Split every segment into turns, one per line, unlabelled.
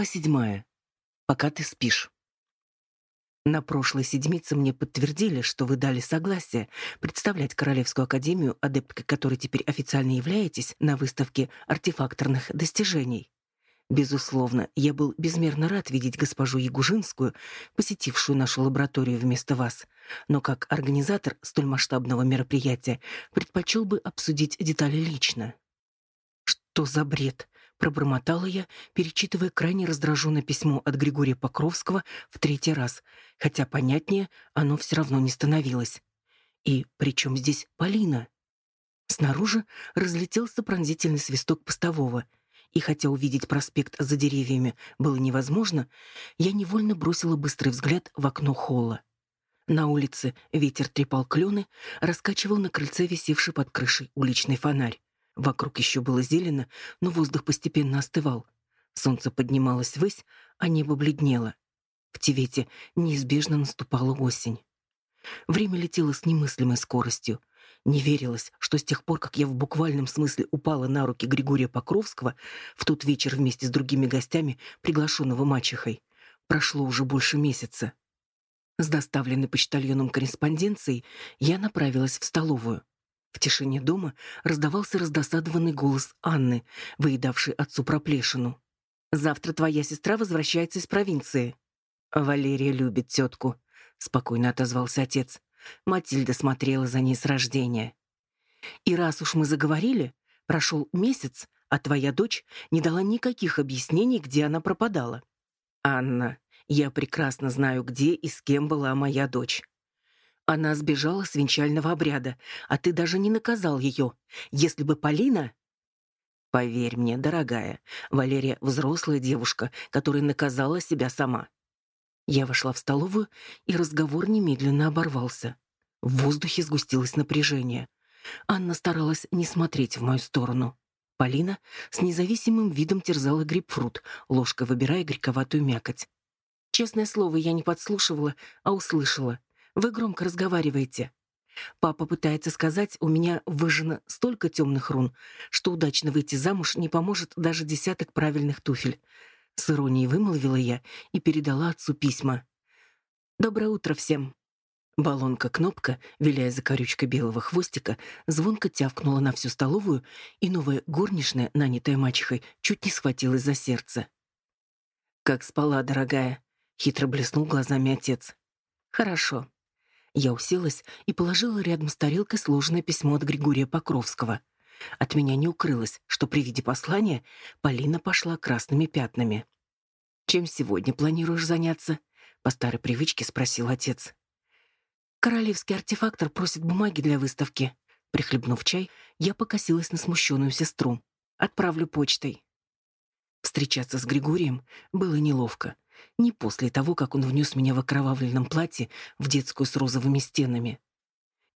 Глава седьмая. Пока ты спишь. На прошлой седмице мне подтвердили, что вы дали согласие представлять Королевскую академию, адепткой которой теперь официально являетесь, на выставке артефакторных достижений. Безусловно, я был безмерно рад видеть госпожу Ягужинскую, посетившую нашу лабораторию вместо вас, но как организатор столь масштабного мероприятия предпочел бы обсудить детали лично. Что за бред? Пробормотала я, перечитывая крайне раздраженное письмо от Григория Покровского в третий раз, хотя понятнее оно все равно не становилось. И при чем здесь Полина? Снаружи разлетелся пронзительный свисток постового, и хотя увидеть проспект за деревьями было невозможно, я невольно бросила быстрый взгляд в окно холла. На улице ветер трепал клены, раскачивал на крыльце висевший под крышей уличный фонарь. Вокруг еще было зелено, но воздух постепенно остывал. Солнце поднималось ввысь, а небо бледнело. В Тивете неизбежно наступала осень. Время летело с немыслимой скоростью. Не верилось, что с тех пор, как я в буквальном смысле упала на руки Григория Покровского в тот вечер вместе с другими гостями, приглашенного мачехой, прошло уже больше месяца. С доставленной почтальоном корреспонденцией я направилась в столовую. В тишине дома раздавался раздосадованный голос Анны, выедавшей отцу проплешину. «Завтра твоя сестра возвращается из провинции». «Валерия любит тетку», — спокойно отозвался отец. Матильда смотрела за ней с рождения. «И раз уж мы заговорили, прошел месяц, а твоя дочь не дала никаких объяснений, где она пропадала». «Анна, я прекрасно знаю, где и с кем была моя дочь. Она сбежала с венчального обряда, а ты даже не наказал ее. Если бы Полина... Поверь мне, дорогая, Валерия взрослая девушка, которая наказала себя сама. Я вошла в столовую, и разговор немедленно оборвался. В воздухе сгустилось напряжение. Анна старалась не смотреть в мою сторону. Полина с независимым видом терзала грейпфрут, ложкой выбирая горьковатую мякоть. Честное слово, я не подслушивала, а услышала. Вы громко разговариваете. Папа пытается сказать, у меня выжжено столько темных рун, что удачно выйти замуж не поможет даже десяток правильных туфель. С иронией вымолвила я и передала отцу письма. «Доброе утро всем!» Баллонка-кнопка, виляя за корючкой белого хвостика, звонко тявкнула на всю столовую, и новая горничная, нанятая мачехой, чуть не схватилась за сердце. «Как спала, дорогая?» — хитро блеснул глазами отец. «Хорошо. Я уселась и положила рядом с тарелкой сложенное письмо от Григория Покровского. От меня не укрылось, что при виде послания Полина пошла красными пятнами. «Чем сегодня планируешь заняться?» — по старой привычке спросил отец. «Королевский артефактор просит бумаги для выставки». Прихлебнув чай, я покосилась на смущенную сестру. «Отправлю почтой». Встречаться с Григорием было неловко. Не после того, как он внес меня в окровавленном платье в детскую с розовыми стенами.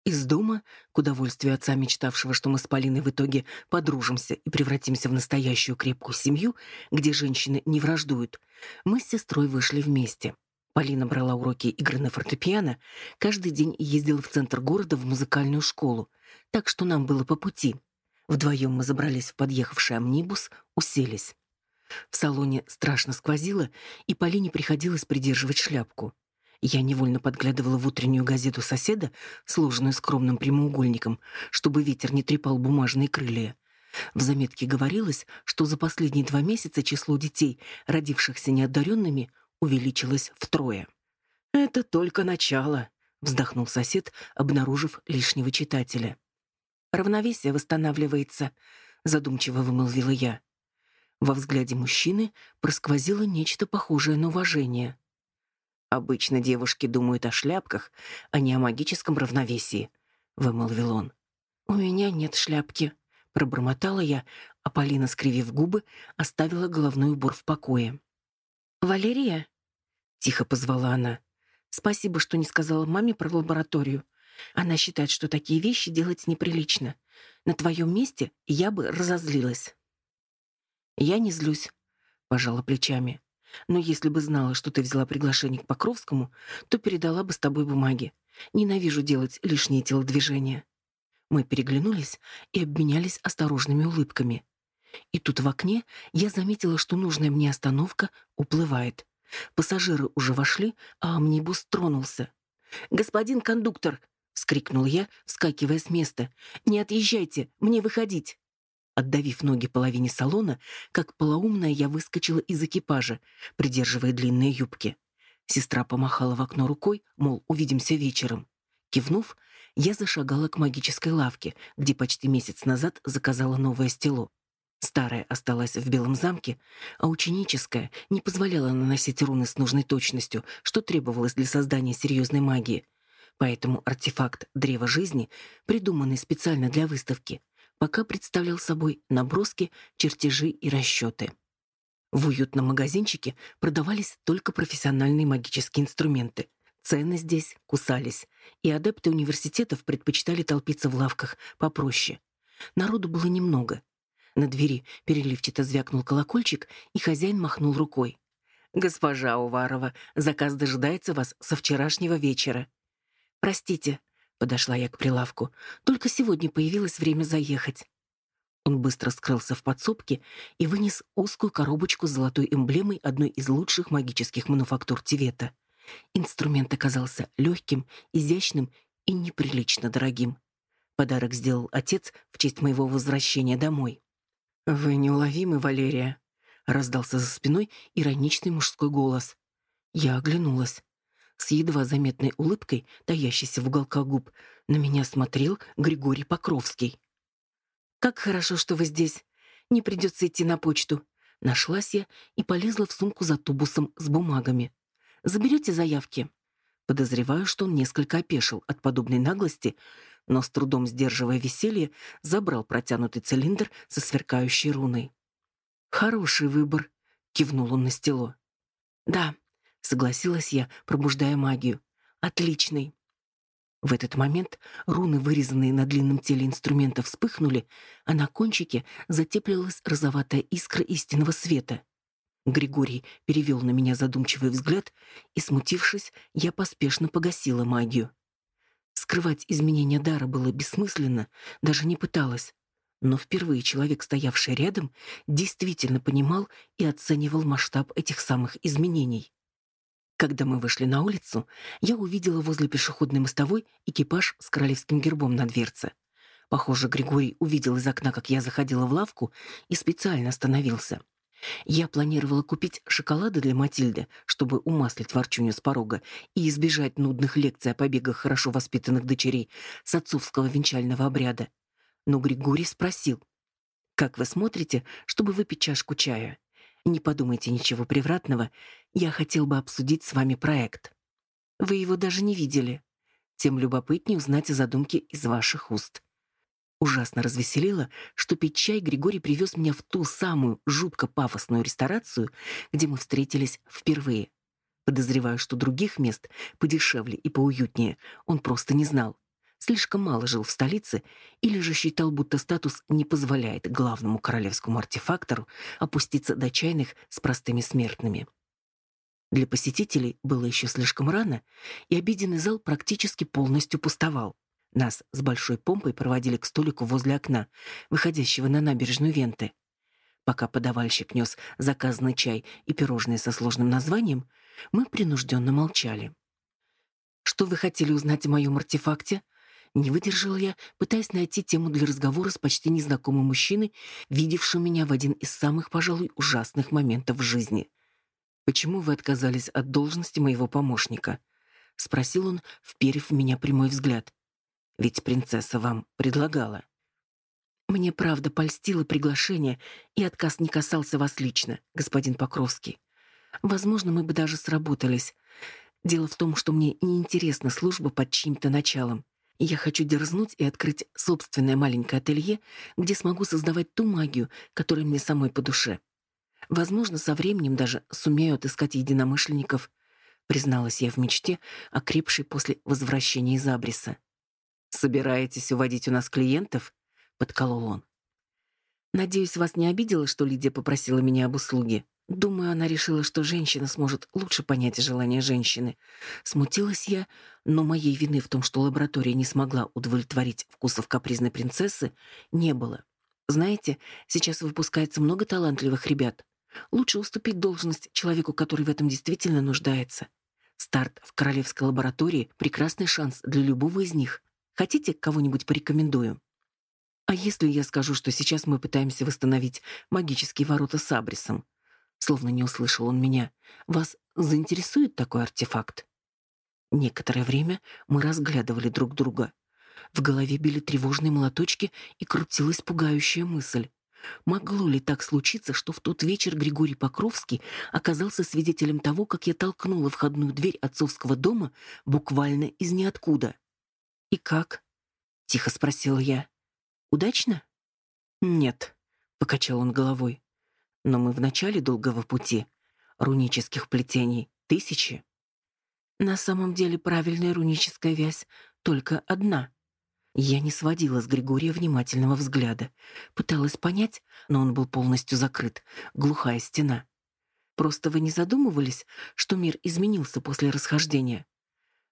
Из дома, к удовольствию отца, мечтавшего, что мы с Полиной в итоге подружимся и превратимся в настоящую крепкую семью, где женщины не враждуют, мы с сестрой вышли вместе. Полина брала уроки игры на фортепиано, каждый день ездила в центр города в музыкальную школу, так что нам было по пути. Вдвоем мы забрались в подъехавший амнибус, уселись. В салоне страшно сквозило, и Полине приходилось придерживать шляпку. Я невольно подглядывала в утреннюю газету соседа, сложенную скромным прямоугольником, чтобы ветер не трепал бумажные крылья. В заметке говорилось, что за последние два месяца число детей, родившихся неодаренными, увеличилось втрое. «Это только начало», — вздохнул сосед, обнаружив лишнего читателя. «Равновесие восстанавливается», — задумчиво вымолвила я. Во взгляде мужчины просквозило нечто похожее на уважение. «Обычно девушки думают о шляпках, а не о магическом равновесии», — вымолвил он. «У меня нет шляпки», — пробормотала я, а Полина, скривив губы, оставила головной убор в покое. «Валерия?» — тихо позвала она. «Спасибо, что не сказала маме про лабораторию. Она считает, что такие вещи делать неприлично. На твоем месте я бы разозлилась». Я не злюсь, пожала плечами. Но если бы знала, что ты взяла приглашение к Покровскому, то передала бы с тобой бумаги. Ненавижу делать лишние телодвижения. Мы переглянулись и обменялись осторожными улыбками. И тут в окне я заметила, что нужная мне остановка уплывает. Пассажиры уже вошли, а амнибус тронулся. «Господин кондуктор!» — вскрикнул я, вскакивая с места. «Не отъезжайте! Мне выходить!» Отдавив ноги половине салона, как полоумная я выскочила из экипажа, придерживая длинные юбки. Сестра помахала в окно рукой, мол, увидимся вечером. Кивнув, я зашагала к магической лавке, где почти месяц назад заказала новое стело. Старая осталась в Белом замке, а ученическая не позволяла наносить руны с нужной точностью, что требовалось для создания серьезной магии. Поэтому артефакт Древа Жизни, придуманный специально для выставки, пока представлял собой наброски, чертежи и расчеты. В уютном магазинчике продавались только профессиональные магические инструменты. Цены здесь кусались, и адепты университетов предпочитали толпиться в лавках попроще. Народу было немного. На двери переливчато звякнул колокольчик, и хозяин махнул рукой. «Госпожа Уварова, заказ дожидается вас со вчерашнего вечера». «Простите», Подошла я к прилавку. Только сегодня появилось время заехать. Он быстро скрылся в подсобке и вынес узкую коробочку с золотой эмблемой одной из лучших магических мануфактур Тивета. Инструмент оказался легким, изящным и неприлично дорогим. Подарок сделал отец в честь моего возвращения домой. «Вы неуловимы, Валерия», — раздался за спиной ироничный мужской голос. Я оглянулась. С едва заметной улыбкой, таящейся в уголках губ, на меня смотрел Григорий Покровский. «Как хорошо, что вы здесь. Не придется идти на почту». Нашлась я и полезла в сумку за тубусом с бумагами. «Заберете заявки?» Подозреваю, что он несколько опешил от подобной наглости, но с трудом сдерживая веселье, забрал протянутый цилиндр со сверкающей руной. «Хороший выбор», — кивнул он на стело. «Да, согласилась я, пробуждая магию. Отличный. В этот момент руны, вырезанные на длинном теле инструмента, вспыхнули, а на кончике затеплилась розоватая искра истинного света. Григорий перевел на меня задумчивый взгляд, и, смутившись, я поспешно погасила магию. Скрывать изменения дара было бессмысленно, даже не пыталась. Но впервые человек, стоявший рядом, действительно понимал и оценивал масштаб этих самых изменений. Когда мы вышли на улицу, я увидела возле пешеходной мостовой экипаж с королевским гербом на дверце. Похоже, Григорий увидел из окна, как я заходила в лавку, и специально остановился. Я планировала купить шоколады для Матильды, чтобы умаслить ворчунью с порога и избежать нудных лекций о побегах хорошо воспитанных дочерей с отцовского венчального обряда. Но Григорий спросил, «Как вы смотрите, чтобы выпить чашку чая?» Не подумайте ничего превратного. Я хотел бы обсудить с вами проект. Вы его даже не видели. Тем любопытнее узнать о задумке из ваших уст. Ужасно развеселило, что пить чай Григорий привез меня в ту самую жутко пафосную ресторацию, где мы встретились впервые. Подозреваю, что других мест подешевле и поуютнее он просто не знал слишком мало жил в столице или же считал, будто статус не позволяет главному королевскому артефактору опуститься до чайных с простыми смертными. Для посетителей было еще слишком рано, и обеденный зал практически полностью пустовал. Нас с большой помпой проводили к столику возле окна, выходящего на набережную Венты. Пока подавальщик нес заказанный чай и пирожные со сложным названием, мы принужденно молчали. «Что вы хотели узнать о моем артефакте?» Не выдержала я, пытаясь найти тему для разговора с почти незнакомым мужчиной, видевшим меня в один из самых, пожалуй, ужасных моментов в жизни. «Почему вы отказались от должности моего помощника?» — спросил он, вперев в меня прямой взгляд. «Ведь принцесса вам предлагала». «Мне правда польстило приглашение, и отказ не касался вас лично, господин Покровский. Возможно, мы бы даже сработались. Дело в том, что мне неинтересна служба под чьим-то началом. Я хочу дерзнуть и открыть собственное маленькое ателье, где смогу создавать ту магию, которая мне самой по душе. Возможно, со временем даже сумею отыскать единомышленников, призналась я в мечте, окрепшей после возвращения из Абриса. «Собираетесь уводить у нас клиентов?» — подколол он. «Надеюсь, вас не обидело, что Лидия попросила меня об услуге?» Думаю, она решила, что женщина сможет лучше понять желания женщины. Смутилась я, но моей вины в том, что лаборатория не смогла удовлетворить вкусов капризной принцессы, не было. Знаете, сейчас выпускается много талантливых ребят. Лучше уступить должность человеку, который в этом действительно нуждается. Старт в королевской лаборатории — прекрасный шанс для любого из них. Хотите, кого-нибудь порекомендую? А если я скажу, что сейчас мы пытаемся восстановить магические ворота с Абрисом? Словно не услышал он меня. Вас заинтересует такой артефакт? Некоторое время мы разглядывали друг друга. В голове били тревожные молоточки и крутилась пугающая мысль. Могло ли так случиться, что в тот вечер Григорий Покровский оказался свидетелем того, как я толкнула входную дверь отцовского дома буквально из ниоткуда? «И как?» — тихо спросила я. «Удачно?» «Нет», — покачал он головой. «Но мы в начале долгого пути. Рунических плетений тысячи». «На самом деле правильная руническая вязь только одна», я не сводила с Григория внимательного взгляда. Пыталась понять, но он был полностью закрыт. Глухая стена. Просто вы не задумывались, что мир изменился после расхождения?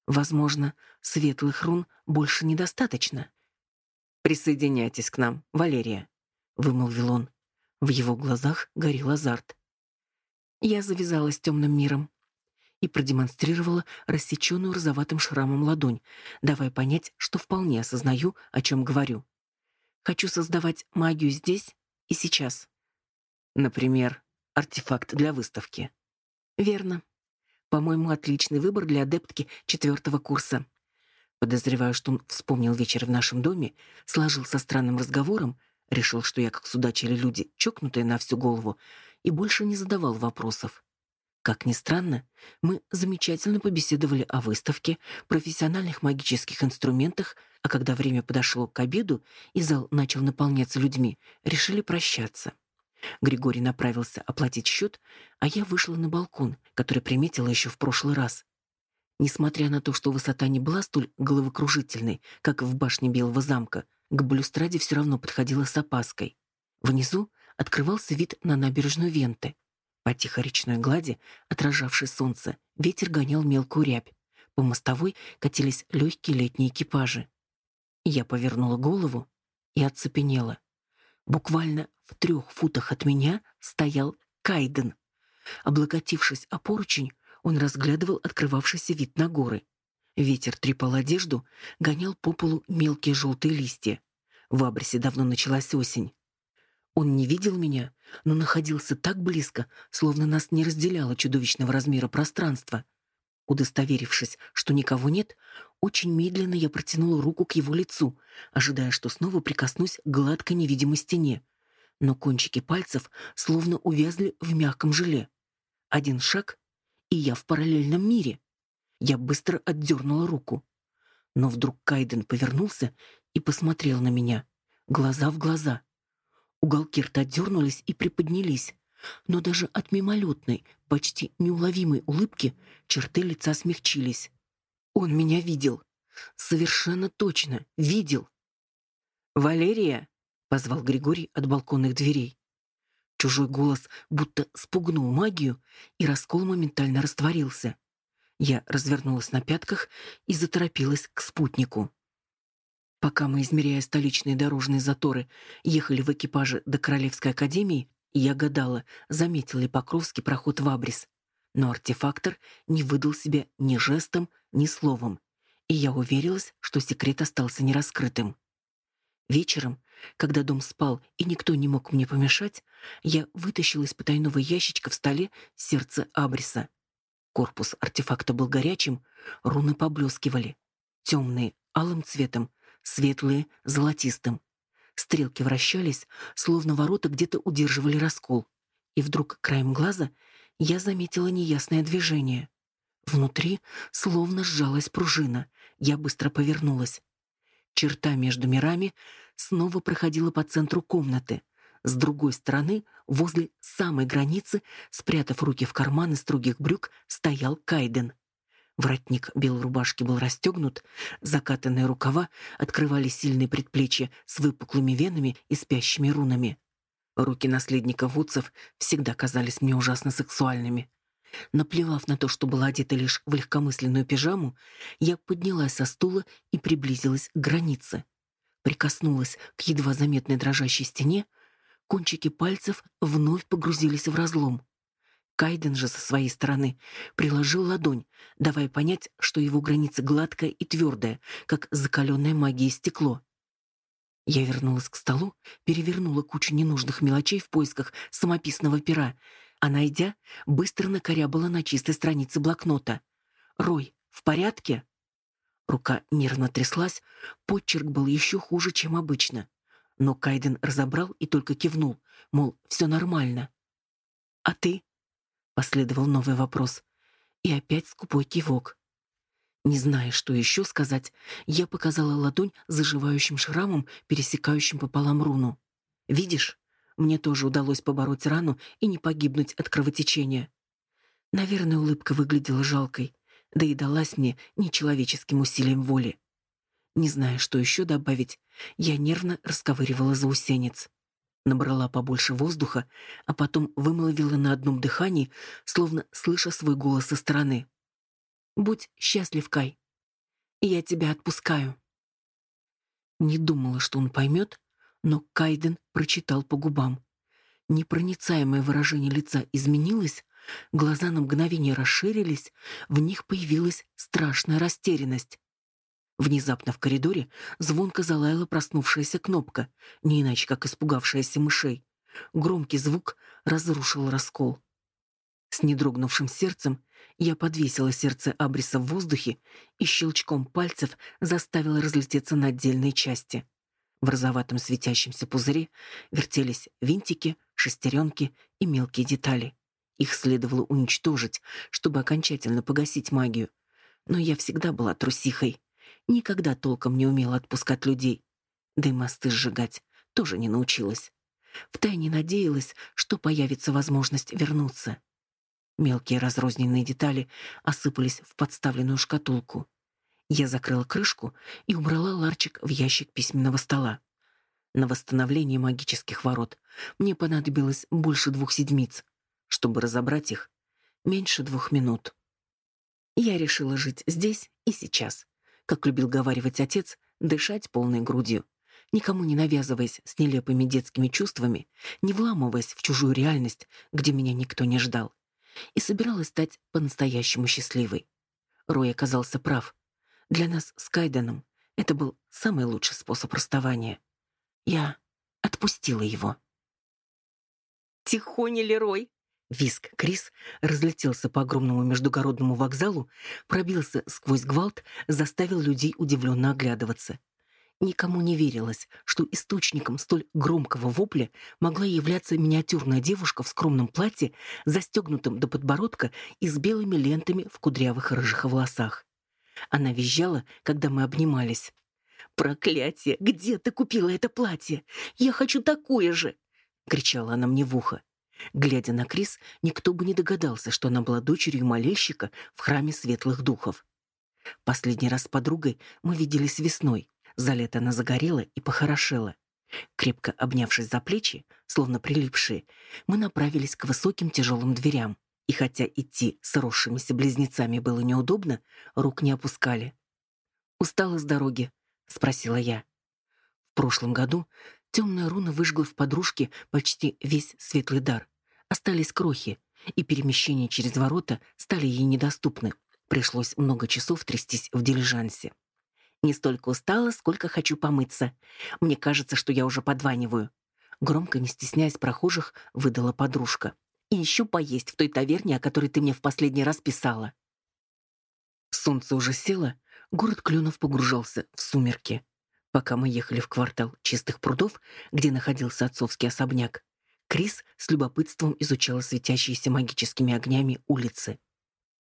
Возможно, светлых рун больше недостаточно. «Присоединяйтесь к нам, Валерия», — вымолвил он. В его глазах горел азарт. Я завязалась темным миром и продемонстрировала рассеченную розоватым шрамом ладонь, давая понять, что вполне осознаю, о чем говорю. Хочу создавать магию здесь и сейчас. Например, артефакт для выставки. Верно. По-моему, отличный выбор для адептки четвертого курса. Подозреваю, что он вспомнил вечер в нашем доме, сложил со странным разговором, решил, что я, как судачили люди, чокнутая на всю голову, и больше не задавал вопросов. Как ни странно, мы замечательно побеседовали о выставке, профессиональных магических инструментах, а когда время подошло к обеду и зал начал наполняться людьми, решили прощаться. Григорий направился оплатить счет, а я вышла на балкон, который приметила еще в прошлый раз. Несмотря на то, что высота не была столь головокружительной, как в башне Белого замка, к балюстраде все равно подходила с опаской. Внизу открывался вид на набережную Венты. По тихой речной глади, отражавшей солнце, ветер гонял мелкую рябь. По мостовой катились легкие летние экипажи. Я повернула голову и оцепенела. Буквально в трех футах от меня стоял Кайден. Облокотившись о поручень, он разглядывал открывавшийся вид на горы. Ветер трепал одежду, гонял по полу мелкие желтые листья. В Абресе давно началась осень. Он не видел меня, но находился так близко, словно нас не разделяло чудовищного размера пространства. Удостоверившись, что никого нет, очень медленно я протянула руку к его лицу, ожидая, что снова прикоснусь к гладкой невидимой стене. Но кончики пальцев словно увязли в мягком желе. Один шаг, и я в параллельном мире. Я быстро отдернула руку. Но вдруг Кайден повернулся и посмотрел на меня, глаза в глаза — Уголки рта дернулись и приподнялись, но даже от мимолетной, почти неуловимой улыбки черты лица смягчились. Он меня видел. Совершенно точно видел. «Валерия!» — позвал Григорий от балконных дверей. Чужой голос будто спугнул магию, и раскол моментально растворился. Я развернулась на пятках и заторопилась к спутнику. Пока мы, измеряя столичные дорожные заторы, ехали в экипаже до Королевской академии, я гадала, заметил ли Покровский проход в Абрис. Но артефактор не выдал себя ни жестом, ни словом, и я уверилась, что секрет остался нераскрытым. Вечером, когда дом спал и никто не мог мне помешать, я вытащила из потайного ящичка в столе сердце Абриса. Корпус артефакта был горячим, руны поблескивали. Темные, алым цветом, светлые — золотистым. Стрелки вращались, словно ворота где-то удерживали раскол. И вдруг краем глаза я заметила неясное движение. Внутри словно сжалась пружина. Я быстро повернулась. Черта между мирами снова проходила по центру комнаты. С другой стороны, возле самой границы, спрятав руки в карманы строгих брюк, стоял Кайден. Воротник белой рубашки был расстегнут, закатанные рукава открывали сильные предплечья с выпуклыми венами и спящими рунами. Руки наследника Вудсов всегда казались мне ужасно сексуальными. Наплевав на то, что была одета лишь в легкомысленную пижаму, я поднялась со стула и приблизилась к границе. Прикоснулась к едва заметной дрожащей стене, кончики пальцев вновь погрузились в разлом. Кайден же со своей стороны приложил ладонь, давая понять, что его граница гладкая и твердая, как закаленное магией стекло. Я вернулась к столу, перевернула кучу ненужных мелочей в поисках самописного пера, а найдя, быстро накорябала на чистой странице блокнота. «Рой, в порядке?» Рука нервно тряслась, подчерк был еще хуже, чем обычно. Но Кайден разобрал и только кивнул, мол, все нормально. «А ты?» — последовал новый вопрос. И опять скупой кивок. Не зная, что еще сказать, я показала ладонь заживающим шрамом, пересекающим пополам руну. «Видишь, мне тоже удалось побороть рану и не погибнуть от кровотечения». Наверное, улыбка выглядела жалкой, да и далась мне нечеловеческим усилием воли. Не зная, что еще добавить, я нервно расковыривала заусенец. Набрала побольше воздуха, а потом вымолвила на одном дыхании, словно слыша свой голос со стороны. Будь счастлив, Кай. Я тебя отпускаю. Не думала, что он поймет, но Кайден прочитал по губам. Непроницаемое выражение лица изменилось, глаза на мгновение расширились, в них появилась страшная растерянность. Внезапно в коридоре звонко залаяла проснувшаяся кнопка, не иначе как испугавшаяся мышей. Громкий звук разрушил раскол. С недрогнувшим сердцем я подвесила сердце Абриса в воздухе и щелчком пальцев заставила разлететься на отдельные части. В розоватом светящемся пузыре вертелись винтики, шестеренки и мелкие детали. Их следовало уничтожить, чтобы окончательно погасить магию. Но я всегда была трусихой. Никогда толком не умела отпускать людей. Да и мосты сжигать тоже не научилась. Втайне надеялась, что появится возможность вернуться. Мелкие разрозненные детали осыпались в подставленную шкатулку. Я закрыла крышку и убрала ларчик в ящик письменного стола. На восстановление магических ворот мне понадобилось больше двух седмиц. Чтобы разобрать их, меньше двух минут. Я решила жить здесь и сейчас. Как любил говаривать отец, дышать полной грудью, никому не навязываясь с нелепыми детскими чувствами, не вламываясь в чужую реальность, где меня никто не ждал и собиралась стать по-настоящему счастливой. Рой оказался прав. Для нас с Кайденом это был самый лучший способ расставания. Я отпустила его. «Тихоня, Лерой!» Виск Крис разлетелся по огромному междугородному вокзалу, пробился сквозь гвалт, заставил людей удивленно оглядываться. Никому не верилось, что источником столь громкого вопля могла являться миниатюрная девушка в скромном платье, застегнутом до подбородка и с белыми лентами в кудрявых рыжих волосах. Она визжала, когда мы обнимались. «Проклятие! Где ты купила это платье? Я хочу такое же!» — кричала она мне в ухо. Глядя на Крис, никто бы не догадался, что она была дочерью молельщика в храме светлых духов. Последний раз с подругой мы виделись весной. За лето она загорела и похорошела. Крепко обнявшись за плечи, словно прилипшие, мы направились к высоким тяжелым дверям. И хотя идти с росшимися близнецами было неудобно, рук не опускали. «Устала с дороги?» — спросила я. В прошлом году темная руна выжгла в подружке почти весь светлый дар. Остались крохи, и перемещения через ворота стали ей недоступны. Пришлось много часов трястись в дилижансе. Не столько устала, сколько хочу помыться. Мне кажется, что я уже подваниваю. Громко, не стесняясь прохожих, выдала подружка. И еще поесть в той таверне, о которой ты мне в последний раз писала. Солнце уже село, город Клюнов погружался в сумерки. Пока мы ехали в квартал чистых прудов, где находился отцовский особняк, Крис с любопытством изучала светящиеся магическими огнями улицы.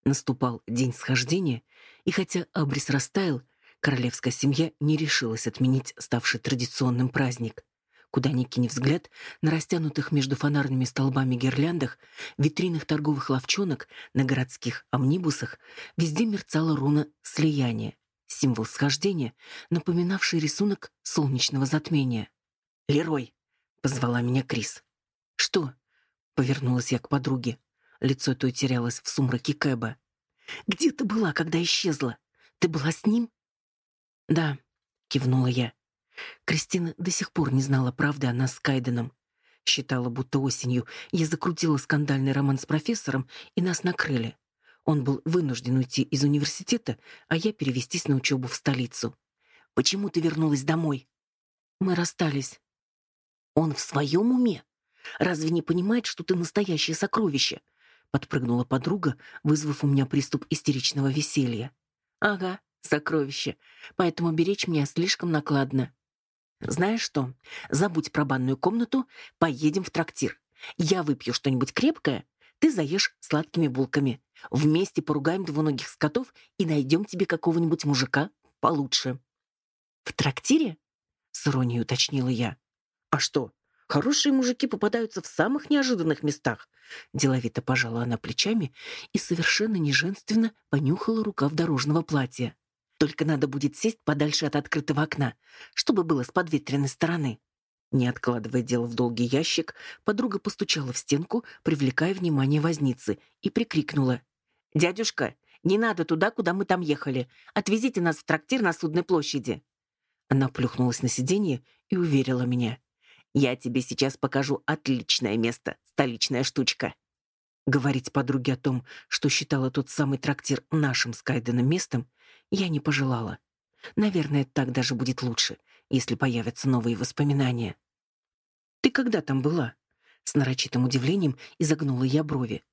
Наступал день схождения, и хотя абрис растаял, Королевская семья не решилась отменить ставший традиционным праздник. Куда ни кинь взгляд, на растянутых между фонарными столбами гирляндах, витринах торговых лавчонок, на городских амнибусах везде мерцала руна слияния, символ схождения, напоминавший рисунок солнечного затмения. «Лерой!» — позвала меня Крис. «Что?» — повернулась я к подруге. Лицо той терялось в сумраке Кэба. «Где ты была, когда исчезла? Ты была с ним?» «Да», — кивнула я. Кристина до сих пор не знала правды о нас с Кайденом. Считала, будто осенью я закрутила скандальный роман с профессором, и нас накрыли. Он был вынужден уйти из университета, а я перевестись на учебу в столицу. «Почему ты вернулась домой?» «Мы расстались». «Он в своем уме? Разве не понимает, что ты настоящее сокровище?» Подпрыгнула подруга, вызвав у меня приступ истеричного веселья. «Ага, сокровище. Поэтому беречь меня слишком накладно. Знаешь что? Забудь про банную комнату, поедем в трактир. Я выпью что-нибудь крепкое, ты заешь сладкими булками. Вместе поругаем двуногих скотов и найдем тебе какого-нибудь мужика получше. В трактире? С иронией уточнила я. А что? Хорошие мужики попадаются в самых неожиданных местах. Деловито пожала она плечами и совершенно неженственно понюхала рукав дорожного платья. Только надо будет сесть подальше от открытого окна, чтобы было с подветренной стороны. Не откладывая дело в долгий ящик, подруга постучала в стенку, привлекая внимание возницы, и прикрикнула. «Дядюшка, не надо туда, куда мы там ехали. Отвезите нас в трактир на Судной площади». Она плюхнулась на сиденье и уверила меня. «Я тебе сейчас покажу отличное место, столичная штучка». Говорить подруге о том, что считала тот самый трактир нашим с Кайденом местом, я не пожелала. Наверное, так даже будет лучше, если появятся новые воспоминания. «Ты когда там была?» С нарочитым удивлением изогнула я брови.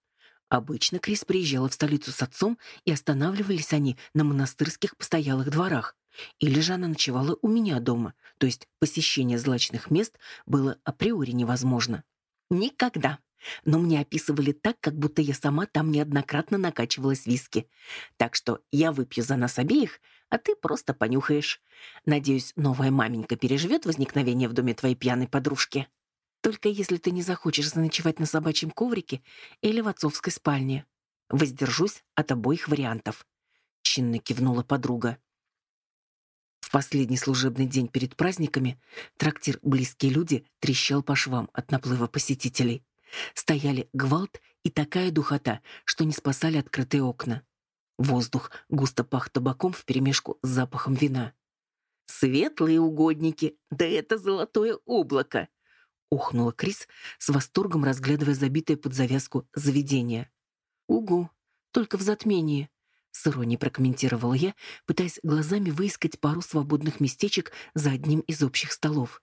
Обычно Крис приезжала в столицу с отцом, и останавливались они на монастырских постоялых дворах. Или же она ночевала у меня дома, то есть посещение злачных мест было априори невозможно. Никогда. Но мне описывали так, как будто я сама там неоднократно накачивалась виски. Так что я выпью за нас обеих, а ты просто понюхаешь. Надеюсь, новая маменька переживет возникновение в доме твоей пьяной подружки. Только если ты не захочешь заночевать на собачьем коврике или в отцовской спальне. Воздержусь от обоих вариантов. Чинно кивнула подруга. В последний служебный день перед праздниками трактир «Близкие люди» трещал по швам от наплыва посетителей. Стояли гвалт и такая духота, что не спасали открытые окна. Воздух густо пах табаком вперемешку с запахом вина. «Светлые угодники! Да это золотое облако!» — ухнула Крис, с восторгом разглядывая забитое под завязку заведение. «Угу, только в затмении», — с иронией прокомментировала я, пытаясь глазами выискать пару свободных местечек за одним из общих столов.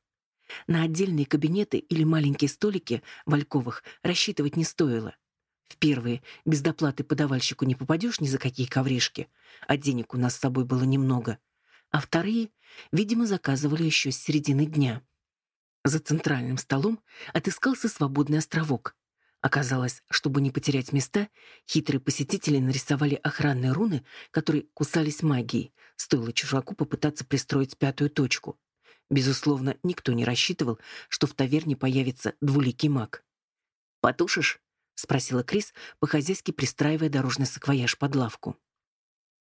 На отдельные кабинеты или маленькие столики Вальковых рассчитывать не стоило. В первые без доплаты подавальщику не попадешь ни за какие ковришки, а денег у нас с собой было немного. А вторые, видимо, заказывали еще с середины дня. За центральным столом отыскался свободный островок. Оказалось, чтобы не потерять места, хитрые посетители нарисовали охранные руны, которые кусались магией, стоило чужаку попытаться пристроить пятую точку. Безусловно, никто не рассчитывал, что в таверне появится двуликий маг. «Потушишь?» — спросила Крис, по-хозяйски пристраивая дорожный саквояж под лавку.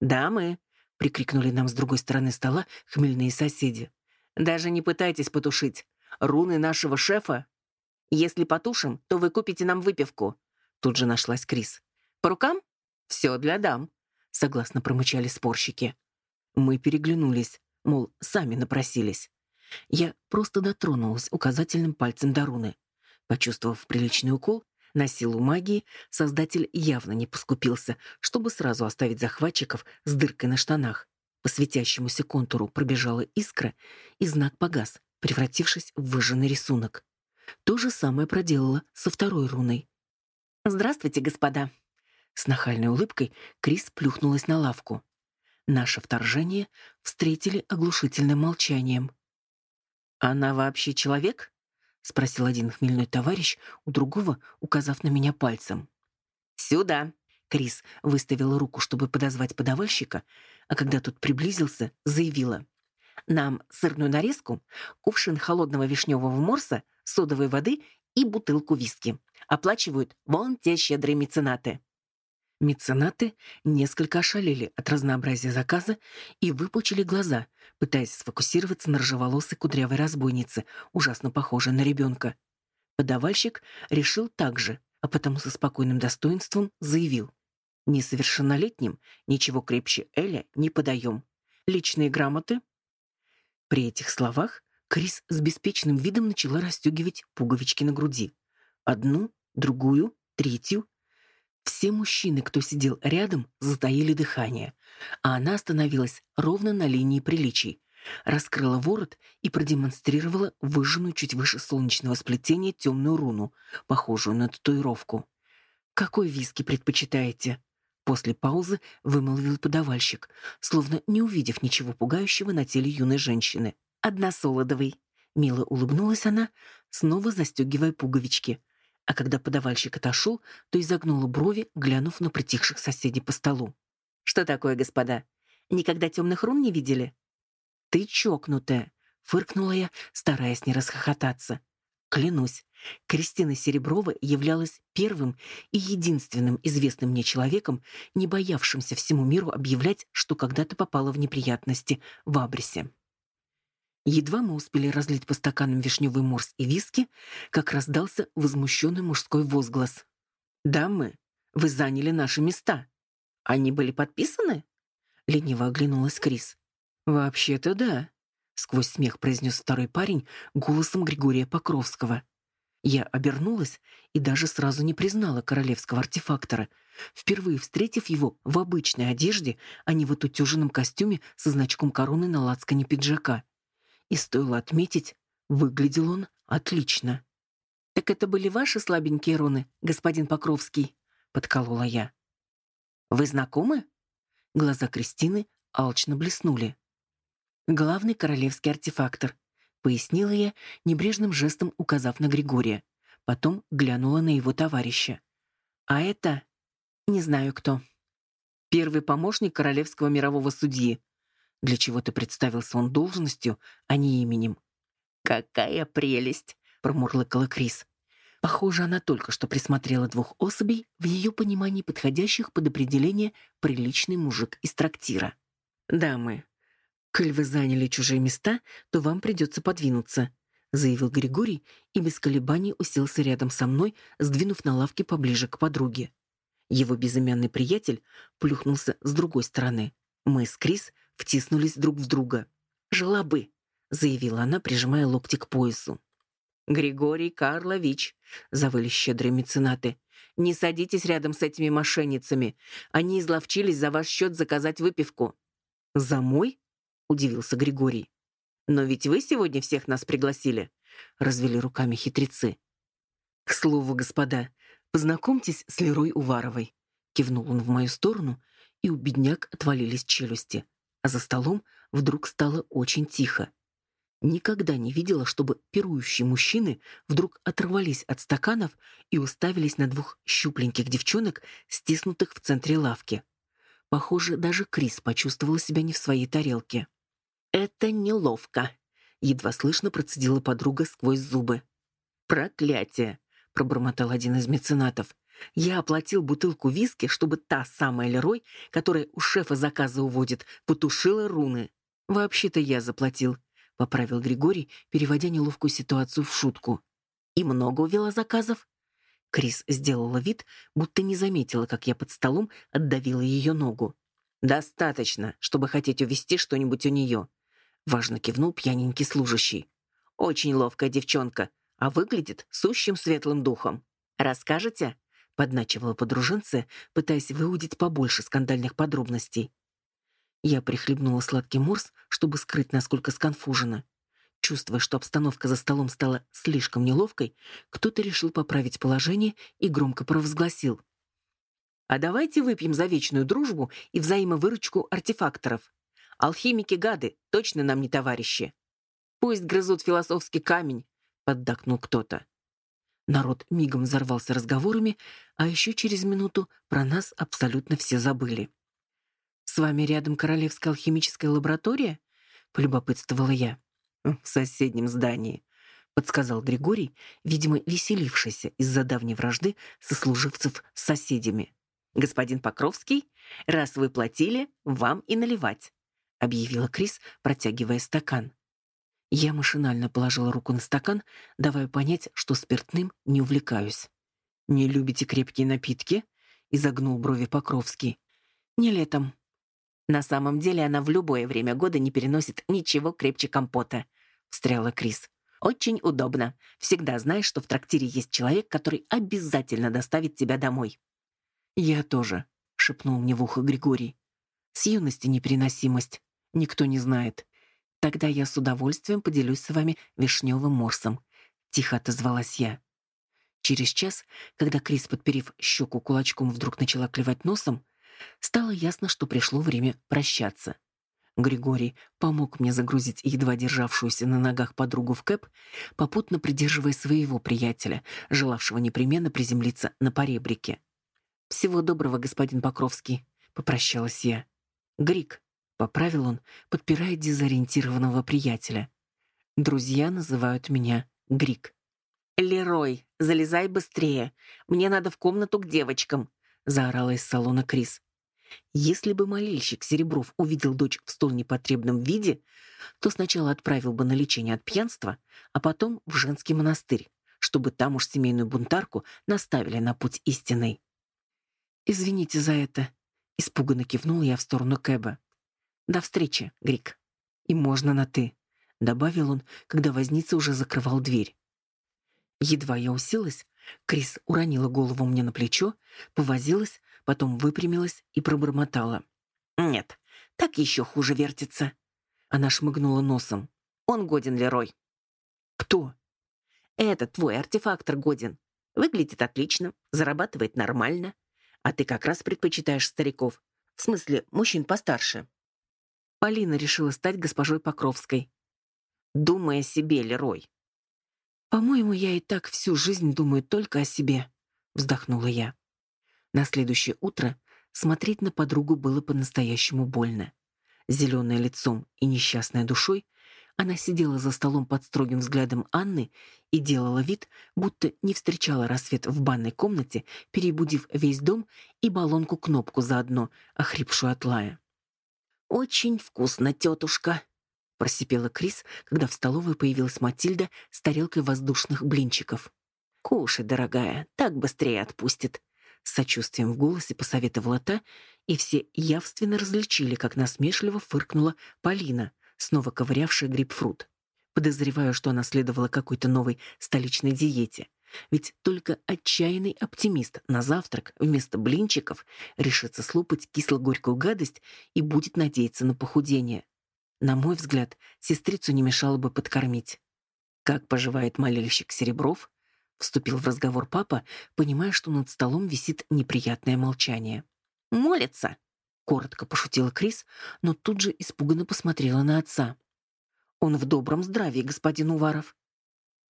«Да, мы», — прикрикнули нам с другой стороны стола хмельные соседи. «Даже не пытайтесь потушить. Руны нашего шефа. Если потушим, то вы купите нам выпивку». Тут же нашлась Крис. «По рукам? Все для дам», — согласно промычали спорщики. Мы переглянулись, мол, сами напросились. Я просто дотронулась указательным пальцем до руны. Почувствовав приличный укол, на силу магии создатель явно не поскупился, чтобы сразу оставить захватчиков с дыркой на штанах. По светящемуся контуру пробежала искра, и знак погас, превратившись в выжженный рисунок. То же самое проделала со второй руной. «Здравствуйте, господа!» С нахальной улыбкой Крис плюхнулась на лавку. Наше вторжение встретили оглушительным молчанием. «Она вообще человек?» — спросил один хмельной товарищ у другого, указав на меня пальцем. «Сюда!» — Крис выставила руку, чтобы подозвать подавальщика, а когда тот приблизился, заявила. «Нам сырную нарезку, кувшин холодного вишневого морса, содовой воды и бутылку виски. Оплачивают вон те щедрые меценаты». Меценаты несколько ошалели от разнообразия заказа и выпучили глаза, пытаясь сфокусироваться на рыжеволосой кудрявой разбойнице, ужасно похожей на ребенка. Подавальщик решил так же, а потом со спокойным достоинством заявил. «Несовершеннолетним ничего крепче Эля не подаем. Личные грамоты?» При этих словах Крис с беспечным видом начала расстегивать пуговички на груди. Одну, другую, третью. Все мужчины, кто сидел рядом, затаили дыхание, а она остановилась ровно на линии приличий, раскрыла ворот и продемонстрировала выжженную чуть выше солнечного сплетения темную руну, похожую на татуировку. «Какой виски предпочитаете?» После паузы вымолвил подавальщик, словно не увидев ничего пугающего на теле юной женщины. «Одна солодовый». Мило улыбнулась она, снова застегивая пуговички. А когда подавальщик отошел, то изогнула брови, глянув на притихших соседей по столу. «Что такое, господа? Никогда темных рун не видели?» «Ты чокнутая», — фыркнула я, стараясь не расхохотаться. Клянусь, Кристина Сереброва являлась первым и единственным известным мне человеком, не боявшимся всему миру объявлять, что когда-то попала в неприятности в Абрисе. Едва мы успели разлить по стаканам вишневый морс и виски, как раздался возмущенный мужской возглас. «Дамы, вы заняли наши места. Они были подписаны?» Лениво оглянулась Крис. «Вообще-то да», — сквозь смех произнес второй парень голосом Григория Покровского. Я обернулась и даже сразу не признала королевского артефактора, впервые встретив его в обычной одежде, а не в отутюженном костюме со значком короны на лацкане пиджака. И стоило отметить, выглядел он отлично. «Так это были ваши слабенькие руны, господин Покровский?» — подколола я. «Вы знакомы?» Глаза Кристины алчно блеснули главный королевский артефактор», — пояснила я, небрежным жестом указав на Григория. Потом глянула на его товарища. «А это... не знаю кто. Первый помощник королевского мирового судьи. Для чего ты представился он должностью, а не именем?» «Какая прелесть!» — промурлыкала Крис. Похоже, она только что присмотрела двух особей в ее понимании подходящих под определение «приличный мужик из трактира». «Дамы, «Коль вы заняли чужие места, то вам придется подвинуться», — заявил Григорий и без колебаний уселся рядом со мной, сдвинув на лавке поближе к подруге. Его безымянный приятель плюхнулся с другой стороны. Мы с Крис втиснулись друг в друга. «Жила бы», — заявила она, прижимая локти к поясу. «Григорий Карлович», — завыли щедрые меценаты, — «не садитесь рядом с этими мошенницами. Они изловчились за ваш счет заказать выпивку». «За мой?» — удивился Григорий. «Но ведь вы сегодня всех нас пригласили», — развели руками хитрецы. «К слову, господа, познакомьтесь с Лерой Уваровой», — кивнул он в мою сторону, и у бедняк отвалились челюсти, а за столом вдруг стало очень тихо. Никогда не видела, чтобы пирующие мужчины вдруг оторвались от стаканов и уставились на двух щупленьких девчонок, стиснутых в центре лавки. Похоже, даже Крис почувствовала себя не в своей тарелке. «Это неловко», — едва слышно процедила подруга сквозь зубы. «Проклятие!» — пробормотал один из меценатов. «Я оплатил бутылку виски, чтобы та самая Лерой, которая у шефа заказа уводит, потушила руны. Вообще-то я заплатил», — поправил Григорий, переводя неловкую ситуацию в шутку. «И много увела заказов?» Крис сделала вид, будто не заметила, как я под столом отдавила ее ногу. «Достаточно, чтобы хотеть увести что-нибудь у нее. Важно кивнул пьяненький служащий. Очень ловкая девчонка, а выглядит сущим светлым духом. Расскажете? Подначивала подруженция, пытаясь выудить побольше скандальных подробностей. Я прихлебнула сладкий морс, чтобы скрыть, насколько сконфужена. Чувствуя, что обстановка за столом стала слишком неловкой, кто-то решил поправить положение и громко провозгласил. «А давайте выпьем за вечную дружбу и взаимовыручку артефакторов. Алхимики-гады, точно нам не товарищи. Пусть грызут философский камень, поддакнул кто-то. Народ мигом взорвался разговорами, а еще через минуту про нас абсолютно все забыли. «С вами рядом Королевская алхимическая лаборатория?» — полюбопытствовала я. «В соседнем здании», — подсказал Григорий, видимо, веселившийся из-за давней вражды сослуживцев с соседями. «Господин Покровский, раз вы платили, вам и наливать. — объявила Крис, протягивая стакан. Я машинально положила руку на стакан, давая понять, что спиртным не увлекаюсь. «Не любите крепкие напитки?» — изогнул брови Покровский. «Не летом». «На самом деле она в любое время года не переносит ничего крепче компота», — встряла Крис. «Очень удобно. Всегда знаешь, что в трактире есть человек, который обязательно доставит тебя домой». «Я тоже», — шепнул мне в ухо Григорий. «С юности непереносимость. Никто не знает. Тогда я с удовольствием поделюсь с вами вишневым морсом», — тихо отозвалась я. Через час, когда Крис, подперев щеку кулачком, вдруг начала клевать носом, стало ясно, что пришло время прощаться. Григорий помог мне загрузить едва державшуюся на ногах подругу в кэп, попутно придерживая своего приятеля, желавшего непременно приземлиться на поребрике. «Всего доброго, господин Покровский», — попрощалась я. «Грик», — поправил он, подпирая дезориентированного приятеля. «Друзья называют меня Грик».
«Лерой, залезай быстрее. Мне надо в комнату к девочкам», — заорала из салона Крис. Если бы молельщик Серебров увидел дочь в столь непотребном виде, то сначала отправил бы на лечение от пьянства, а потом в женский монастырь, чтобы там уж семейную бунтарку наставили на путь истинный. «Извините за это», — испуганно кивнул я в сторону Кэба. «До встречи, Грик. И можно на «ты», — добавил он, когда возница уже закрывал дверь. Едва я уселась, Крис уронила голову мне на плечо, повозилась, потом выпрямилась и пробормотала. «Нет, так еще хуже вертится».
Она шмыгнула носом.
«Он годен, Лерой».
«Кто?»
«Этот твой артефактор годен. Выглядит отлично, зарабатывает нормально. А ты как раз предпочитаешь стариков. В смысле, мужчин постарше».
Полина решила стать госпожой Покровской.
«Думай о себе, Лерой».
«По-моему, я и так всю жизнь думаю только о себе», — вздохнула я. На следующее утро смотреть на подругу было по-настоящему больно. Зеленая лицом и несчастная душой, она сидела за столом под строгим взглядом Анны и делала вид, будто не встречала рассвет в банной комнате, перебудив весь дом и баллонку-кнопку заодно, охрипшую от лая.
«Очень вкусно, тетушка», — просипела Крис, когда в столовой появилась Матильда с тарелкой воздушных блинчиков. «Кушай, дорогая, так быстрее отпустит», с сочувствием в голосе посоветовала та, и все явственно различили, как насмешливо фыркнула Полина, снова ковырявшая грейпфрут. Подозреваю, что она следовала какой-то новой столичной диете. Ведь только отчаянный оптимист на завтрак вместо блинчиков решится слопать кисло-горькую гадость и будет надеяться на похудение. На мой взгляд, сестрицу не мешало бы подкормить. Как поживает молельщик Серебров? Вступил в разговор папа, понимая, что над столом висит неприятное молчание. «Молится!»
— коротко пошутила Крис, но тут же испуганно посмотрела на отца. «Он в добром здравии, господин Уваров».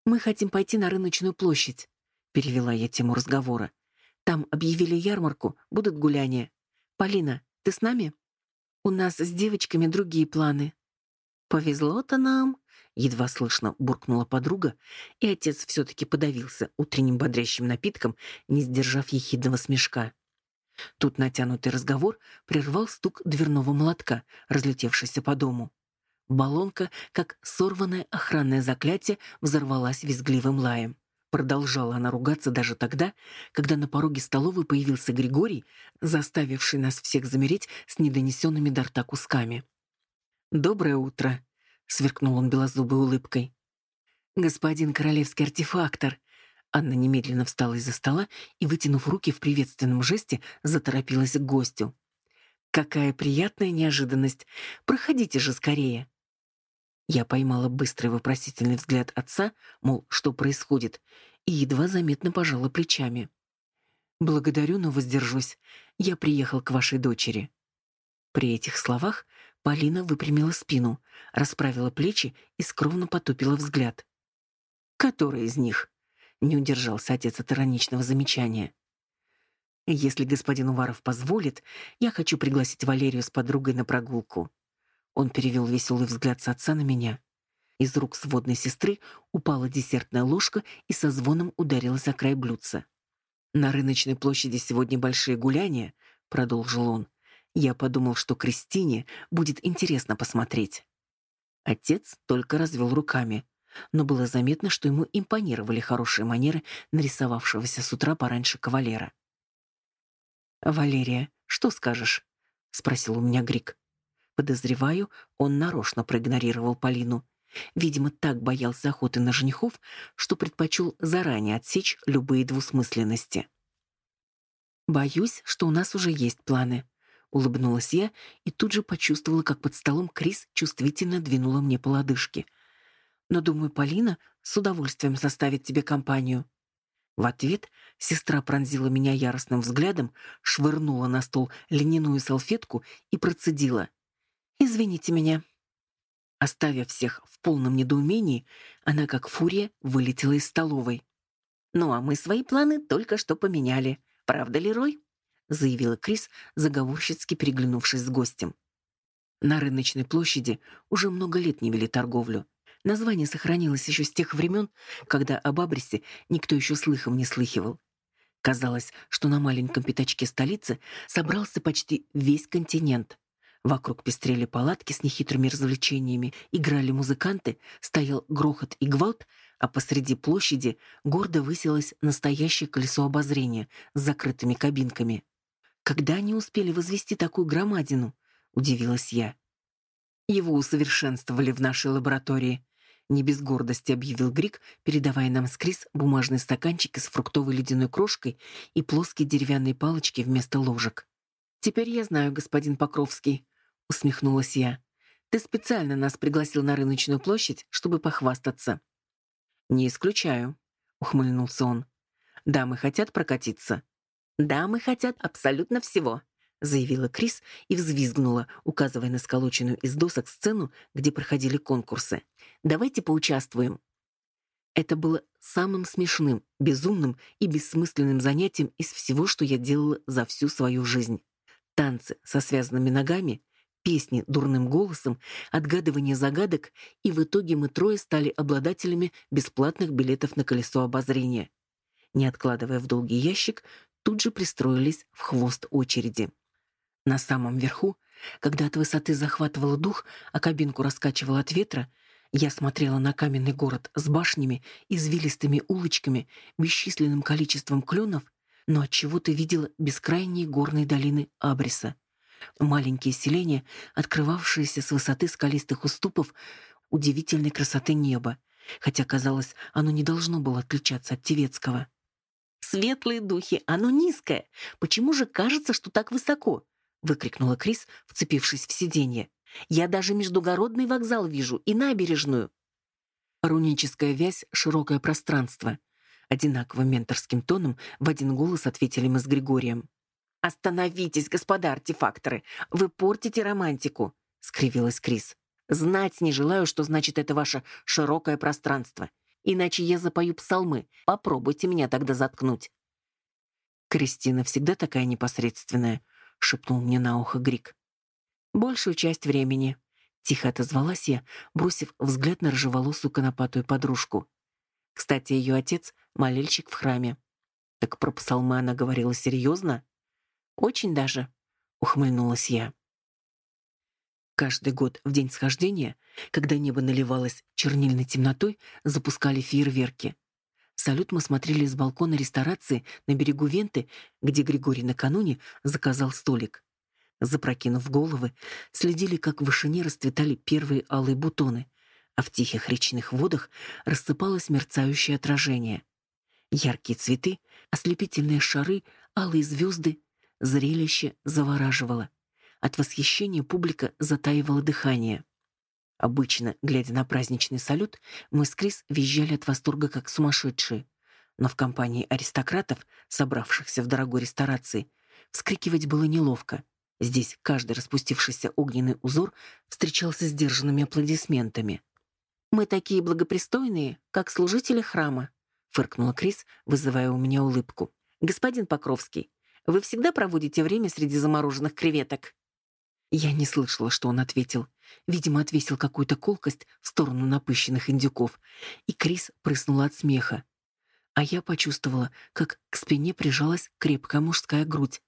«Мы хотим пойти на рыночную площадь», — перевела я тему разговора. «Там объявили ярмарку, будут гуляния. Полина, ты с нами?» «У нас с девочками другие планы».
«Повезло-то нам»,
едва слышно буркнула подруга, и отец все-таки подавился утренним бодрящим напитком, не сдержав ехидного смешка. Тут натянутый разговор прервал стук дверного молотка, разлетевшийся по дому. Баллонка, как сорванное охранное заклятие, взорвалась визгливым лаем. Продолжала она ругаться даже тогда, когда на пороге столовой появился Григорий, заставивший нас всех замереть с недонесенными до рта кусками. «Доброе утро», — сверкнул он белозубой улыбкой. «Господин королевский артефактор!» Анна немедленно встала из-за стола и, вытянув руки в приветственном жесте, заторопилась к гостю. «Какая приятная неожиданность! Проходите же скорее!» Я поймала быстрый вопросительный взгляд отца, мол, что происходит, и едва заметно пожала плечами. «Благодарю, но воздержусь. Я приехал к вашей дочери». При этих словах Полина выпрямила спину, расправила плечи и скромно потупила взгляд. «Который из них?» — не удержался отец от ироничного замечания. «Если господин Уваров позволит, я хочу пригласить Валерию с подругой на прогулку». Он перевел веселый взгляд с отца на меня. Из рук сводной сестры упала десертная ложка и со звоном ударилась о край блюдца. «На рыночной площади сегодня большие гуляния», — продолжил он. Я подумал, что Кристине будет интересно посмотреть. Отец только развел руками, но было заметно, что ему импонировали хорошие манеры нарисовавшегося с утра пораньше кавалера. «Валерия, что скажешь?» — спросил у меня Грик. Подозреваю, он нарочно проигнорировал Полину.
Видимо, так боялся охоты на женихов, что предпочел заранее отсечь любые двусмысленности. «Боюсь, что у нас уже есть планы», — улыбнулась я и тут же почувствовала, как под столом Крис чувствительно двинула мне по лодыжке. «Но, думаю, Полина с удовольствием составит тебе компанию». В ответ сестра пронзила меня яростным взглядом, швырнула на стол льняную салфетку и процедила. «Извините меня». Оставив всех в полном недоумении, она, как фурия, вылетела из столовой. «Ну а мы свои планы только что поменяли. Правда ли, Рой?» — заявила Крис, заговорщицки переглянувшись с гостем. На рыночной площади уже много лет не вели торговлю. Название сохранилось еще с тех времен, когда об Абрисе никто еще слыхом не слыхивал. Казалось, что на маленьком пятачке столицы собрался почти весь континент. Вокруг пестрели палатки с нехитрыми развлечениями, играли музыканты, стоял грохот и гвалт, а посреди площади гордо высилось настоящее колесо обозрения с закрытыми кабинками. Когда они успели возвести такую громадину? Удивилась я. Его усовершенствовали в нашей лаборатории. Не без гордости объявил Грик, передавая нам с Крис бумажные стаканчики с фруктовой ледяной крошкой и плоские деревянные палочки вместо ложек. «Теперь я знаю, господин Покровский», — усмехнулась я. «Ты специально нас пригласил на рыночную площадь, чтобы похвастаться». «Не исключаю», — ухмыльнулся он. «Дамы хотят прокатиться?» «Дамы хотят абсолютно всего», — заявила Крис и взвизгнула, указывая на сколоченную из досок сцену, где проходили конкурсы. «Давайте поучаствуем». Это было самым смешным, безумным и бессмысленным занятием из всего, что я делала за всю свою жизнь. Танцы со связанными ногами, песни дурным голосом, отгадывание загадок, и в итоге мы трое стали обладателями бесплатных билетов на колесо обозрения. Не откладывая в долгий ящик, тут же пристроились в хвост очереди. На самом верху, когда от высоты захватывало дух, а кабинку раскачивало от ветра, я смотрела на каменный город с башнями, извилистыми улочками, бесчисленным количеством кленов, но от чего то видела бескрайние горные долины Абриса. Маленькие селения, открывавшиеся с высоты скалистых уступов, удивительной красоты неба, хотя, казалось, оно не должно было отличаться от Тевецкого. Светлые духи, оно низкое. Почему же кажется, что так высоко? выкрикнула Крис, вцепившись в сиденье. Я даже междугородный вокзал вижу и набережную. Руническая вязь широкое пространство. Одинаковым менторским тоном в один голос ответили мы с Григорием. «Остановитесь, господа артефакторы! Вы портите романтику!» — скривилась Крис. «Знать не желаю, что значит это ваше широкое пространство иначе я запою псалмы. Попробуйте меня тогда заткнуть». «Кристина всегда такая непосредственная», — шепнул мне на ухо Грик. «Большую часть времени», — тихо отозвалась я, бросив взгляд на рыжеволосую конопатую подружку. Кстати, ее отец — молельщик в храме. «Так про псалмы она говорила серьезно?» «Очень даже», — ухмыльнулась я. Каждый год в день схождения, когда небо наливалось чернильной темнотой, запускали фейерверки. Салют мы смотрели с балкона ресторации на берегу Венты, где Григорий накануне заказал столик. Запрокинув головы, следили, как в вышине расцветали первые алые бутоны, а в тихих речных водах рассыпалось мерцающее отражение. Яркие цветы, ослепительные шары, алые звезды — зрелище завораживало. От восхищения публика затаивала дыхание. Обычно, глядя на праздничный салют, мы с Крис визжали от восторга как сумасшедшие. Но в компании аристократов, собравшихся в дорогой ресторации, вскрикивать было неловко. Здесь каждый распустившийся огненный узор встречался сдержанными аплодисментами. «Мы такие благопристойные, как служители храма», — фыркнула Крис, вызывая у меня улыбку. «Господин Покровский, вы всегда проводите время среди замороженных креветок?» Я не слышала, что он ответил. Видимо, отвесил какую-то колкость в сторону напыщенных индюков, и Крис прыснула от смеха. А я почувствовала, как к спине прижалась крепкая мужская грудь.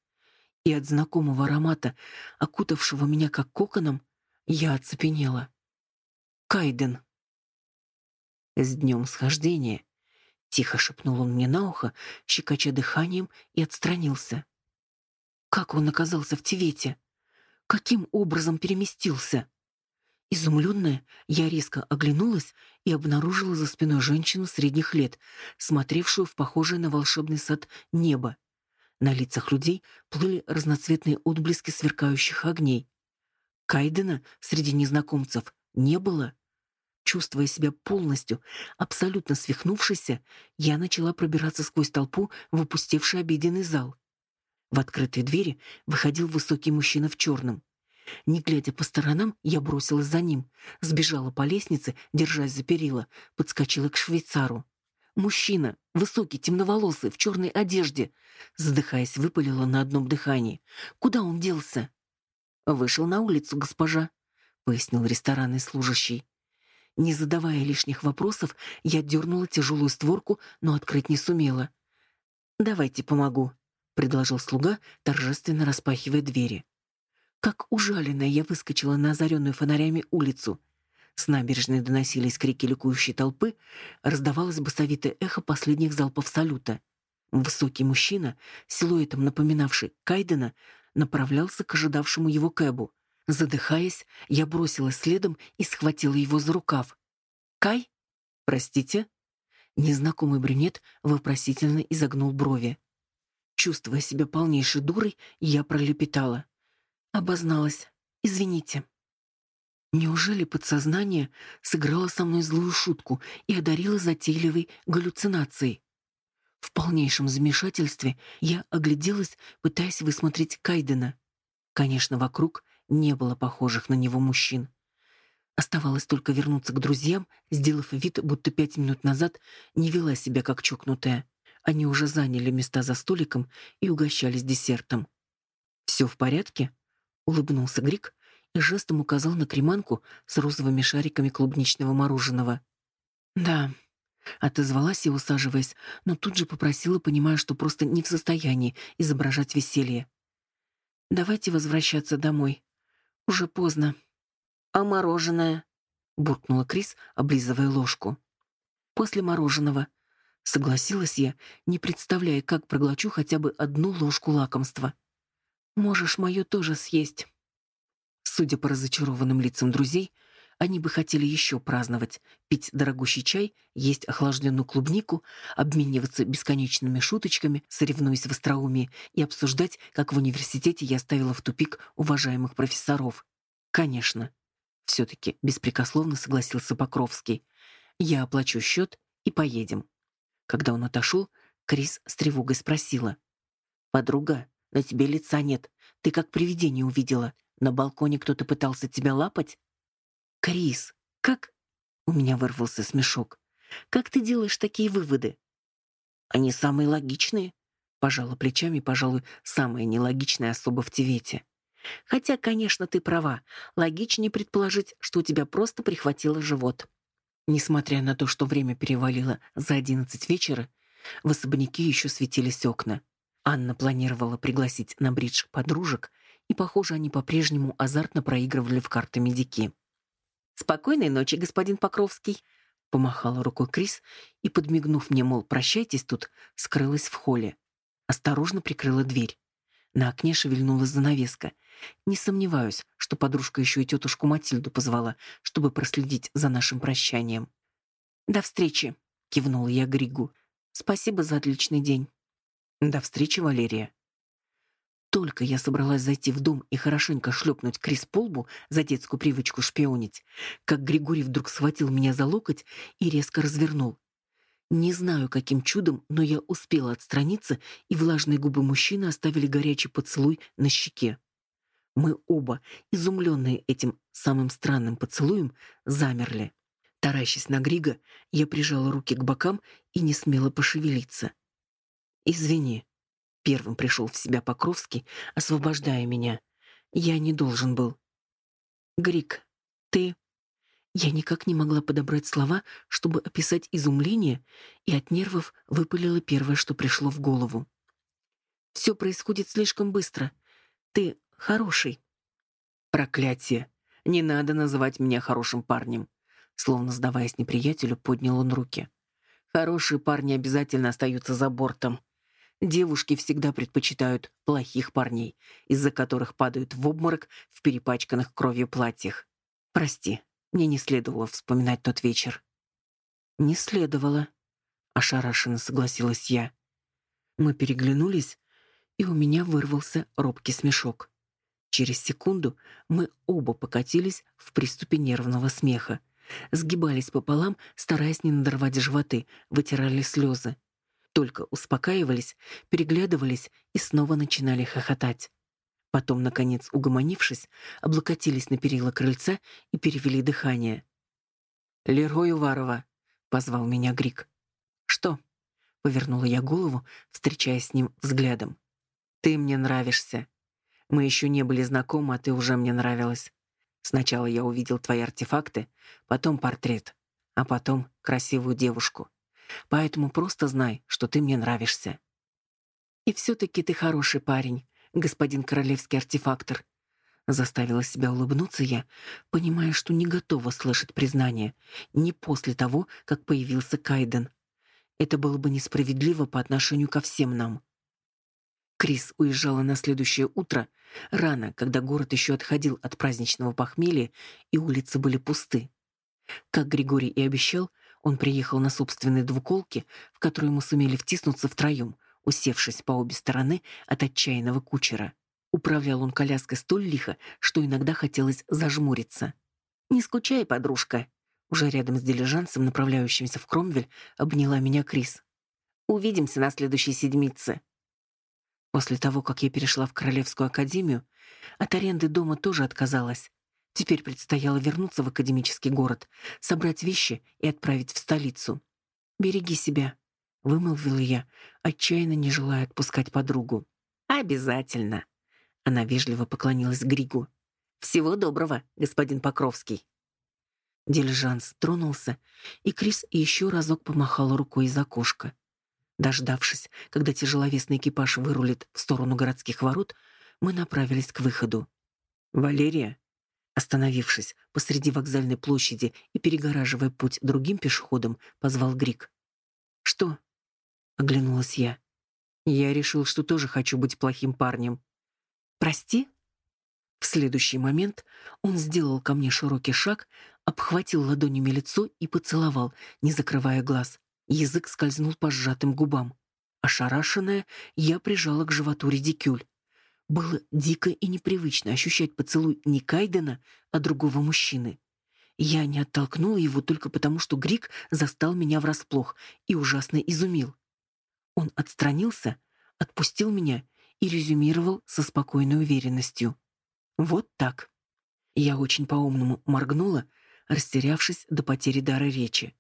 И от знакомого аромата, окутавшего меня как коконом, я оцепенела. Кайден. «С днем схождения!» — тихо шепнул он мне на ухо, щекоча дыханием, и отстранился. Как он оказался в Тивете? Каким образом переместился?
Изумленная, я резко оглянулась и обнаружила за спиной женщину средних лет, смотревшую в похожее на волшебный сад небо. На лицах людей плыли разноцветные отблески сверкающих огней. Кайдена среди незнакомцев не было. Чувствуя себя полностью, абсолютно свихнувшейся, я начала пробираться сквозь толпу в опустевший обеденный зал. В открытые двери выходил высокий мужчина в черном. Не глядя по сторонам, я бросилась за ним, сбежала по лестнице, держась за перила, подскочила к швейцару. Мужчина, высокий, темноволосый, в черной одежде, задыхаясь, выпалила на одном дыхании. Куда он делся? Вышел на улицу, госпожа, пояснил ресторанный служащий. Не задавая лишних вопросов, я дернула тяжелую створку, но открыть не сумела. «Давайте помогу», — предложил слуга, торжественно распахивая двери. Как ужаленная я выскочила на озаренную фонарями улицу. С набережной доносились крики ликующей толпы, раздавалось басовитое эхо последних залпов салюта. Высокий мужчина, силуэтом напоминавший Кайдена, направлялся к ожидавшему его кэбу. Задыхаясь, я бросилась следом и схватила его за рукав. «Кай? Простите?» Незнакомый брюнет вопросительно изогнул брови. Чувствуя себя полнейшей дурой, я пролепетала. Обозналась. Извините. Неужели подсознание сыграло со мной злую шутку и одарило затейливой галлюцинацией? В полнейшем замешательстве я огляделась, пытаясь высмотреть Кайдена. Конечно, вокруг не было похожих на него мужчин. Оставалось только вернуться к друзьям, сделав вид, будто пять минут назад не вела себя как чокнутая. Они уже заняли места за столиком и угощались десертом. «Все в порядке?» улыбнулся Грик и жестом указал на креманку с розовыми шариками клубничного мороженого. Да, отозвалась я, усаживаясь, но тут же попросила, понимая, что просто не в состоянии изображать веселье. Давайте возвращаться домой. Уже поздно. А мороженое? буркнула Крис, облизывая ложку. После мороженого согласилась я, не представляя, как проглочу хотя бы одну ложку лакомства. Можешь мою тоже съесть. Судя по разочарованным лицам друзей, они бы хотели еще праздновать, пить дорогущий чай, есть охлажденную клубнику, обмениваться бесконечными шуточками, соревнуясь в остроумии и обсуждать, как в университете я ставила в тупик уважаемых профессоров. Конечно. Все-таки беспрекословно согласился Покровский. Я оплачу счет и поедем. Когда он отошел, Крис с тревогой спросила. «Подруга, на тебе лица нет. Ты как привидение увидела. На балконе кто-то пытался тебя лапать? Крис, как... У меня вырвался смешок. Как ты делаешь такие выводы? Они самые логичные. Пожала плечами, пожалуй, самая нелогичная особа в Тивете. Хотя, конечно, ты права. Логичнее предположить, что у тебя просто прихватило живот. Несмотря на то, что время перевалило за одиннадцать вечера, в особняке еще светились окна. Анна планировала пригласить на бридж подружек, и, похоже, они по-прежнему азартно проигрывали в карты медики. «Спокойной ночи, господин Покровский», — помахала рукой Крис и, подмигнув мне, мол, прощайтесь тут, скрылась в холле. Осторожно прикрыла дверь. На окне шевельнулась занавеска. Не сомневаюсь, что подружка еще и тетушку Матильду позвала, чтобы проследить за нашим прощанием. «До встречи», — кивнула я Григу. «Спасибо за отличный день». До встречи, Валерия. Только я собралась зайти в дом и хорошенько шлепнуть Крис по лбу за детскую привычку шпионить, как Григорий вдруг схватил меня за локоть и резко развернул. Не знаю, каким чудом, но я успела отстраниться, и влажные губы мужчины оставили горячий поцелуй на щеке. Мы оба, изумленные этим самым странным поцелуем, замерли. Таращась на Грига, я прижала руки к бокам и не смела пошевелиться. Извини. Первым пришел в себя Покровский, освобождая меня. Я не должен был. Грик, ты Я никак не могла подобрать слова, чтобы описать изумление, и от нервов выпалило первое, что пришло в голову. Все происходит слишком быстро. Ты хороший. Проклятие. Не надо называть меня хорошим парнем. Словно сдаваясь неприятелю, поднял он руки. Хорошие парни обязательно остаются за бортом. Девушки всегда предпочитают плохих парней, из-за которых падают в обморок в перепачканных кровью платьях. Прости, мне не следовало вспоминать тот вечер.
Не следовало, ошарашенно согласилась я. Мы переглянулись, и у меня вырвался робкий смешок. Через секунду мы оба покатились в приступе нервного смеха. Сгибались пополам, стараясь не надорвать животы, вытирали слезы. Только успокаивались, переглядывались и снова начинали хохотать. Потом, наконец, угомонившись, облокотились на перила крыльца и перевели дыхание. «Лерой Уварова», — позвал меня Грик. «Что?» — повернула я голову, встречаясь с ним взглядом. «Ты мне нравишься. Мы еще не были знакомы, а ты уже мне нравилась. Сначала я увидел твои артефакты, потом портрет, а потом красивую девушку. Поэтому просто знай, что ты мне нравишься». «И все-таки ты хороший парень», господин королевский артефактор. Заставила себя улыбнуться я, понимая, что не готова слышать признание, не после того, как появился Кайден. Это было бы несправедливо по отношению ко всем нам. Крис уезжала на следующее утро, рано, когда город еще отходил от праздничного похмелья и улицы были пусты. Как Григорий и обещал, он приехал на собственной двуколке, в которую мы сумели втиснуться втроем — усевшись по обе стороны от отчаянного кучера. Управлял он коляской столь лихо, что иногда хотелось зажмуриться. «Не скучай, подружка!» Уже рядом с дилижансом, направляющимся в Кромвель, обняла меня Крис. «Увидимся на следующей седмице». После того, как я перешла в Королевскую академию, от аренды дома тоже отказалась. Теперь предстояло вернуться в академический город, собрать вещи и отправить в столицу. «Береги себя», — вымолвила я, отчаянно не желая отпускать подругу. «Обязательно!» Она вежливо поклонилась Григу. «Всего доброго, господин Покровский!» Дилижанс тронулся, и Крис еще разок помахала рукой из окошка. Дождавшись, когда тяжеловесный экипаж вырулит в сторону городских ворот, мы направились к выходу. «Валерия!» Остановившись посреди вокзальной площади и перегораживая путь другим пешеходам, позвал Грик. «Что?» Оглянулась я. Я решил, что тоже хочу быть плохим парнем. Прости? В следующий момент он сделал ко мне широкий шаг, обхватил ладонями лицо и поцеловал, не закрывая глаз. Язык скользнул по сжатым губам. Ошарашенная, я прижала к животу редикюль. Было дико и непривычно ощущать поцелуй не Кайдена, а другого мужчины. Я не оттолкнула его только потому, что Грик застал меня врасплох и ужасно изумил. Он отстранился, отпустил меня и резюмировал со спокойной уверенностью. Вот так. Я очень по-умному моргнула, растерявшись до потери дара речи.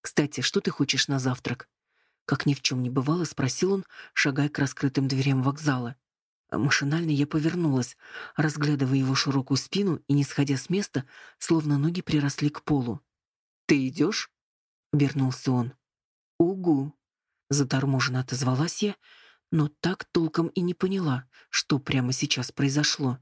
«Кстати, что ты хочешь на завтрак?» Как ни в чем не бывало, спросил он, шагая к раскрытым дверям вокзала. Машинально я повернулась, разглядывая его широкую спину и не сходя с места, словно ноги приросли к полу. «Ты идешь?» — обернулся он. «Угу», Заторможенно отозвалась я, но так толком и не поняла, что прямо сейчас произошло.